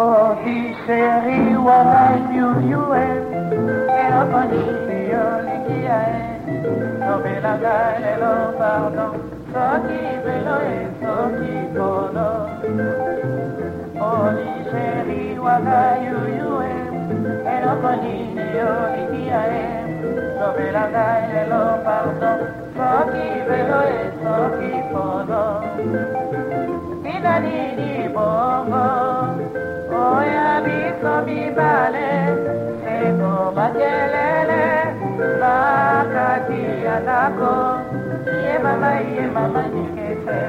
Oh, chérie, what I knew you were. eloko nini olingi ya ye tobelanga lelo pardon soki belo ye soki kolo olisheri wanga yuyue eloko nini olingi ya ye tobelanga lelo pardon soki makelele ndako ye mama ye mama nikese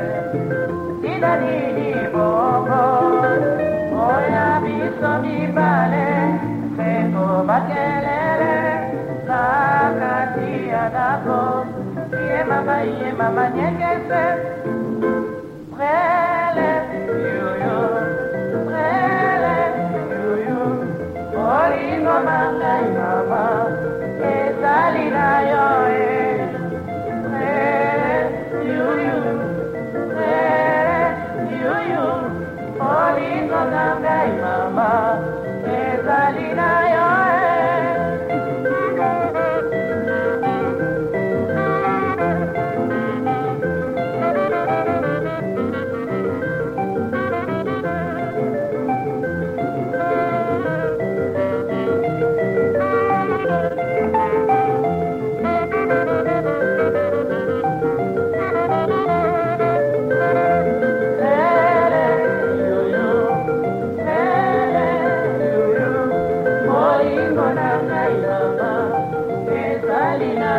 tina nini bongo seko ye mama ye mama olingo na ngai mama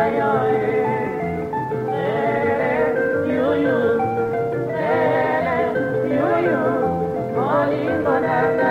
yo na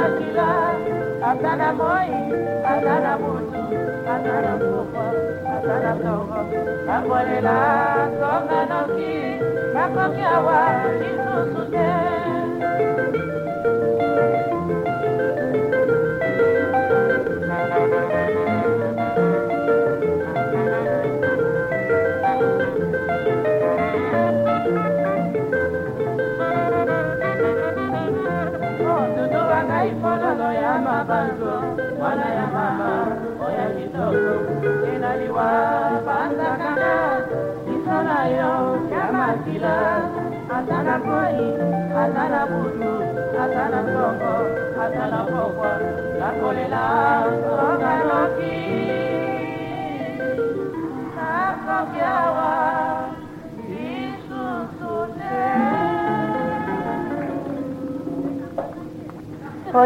makila aza na moi aza na mutu aza na moko aza na ntongo akolela ntonga noki nakoki awa lisusu te. mikono ya mabango, mwana ya mama, oya kidogo, inaliwa panza kaka, Isana nayo kama kila, hatana koi, hatana budu, hatana soko, hatana pokwa, nakolela soroka noki, nakokyawa.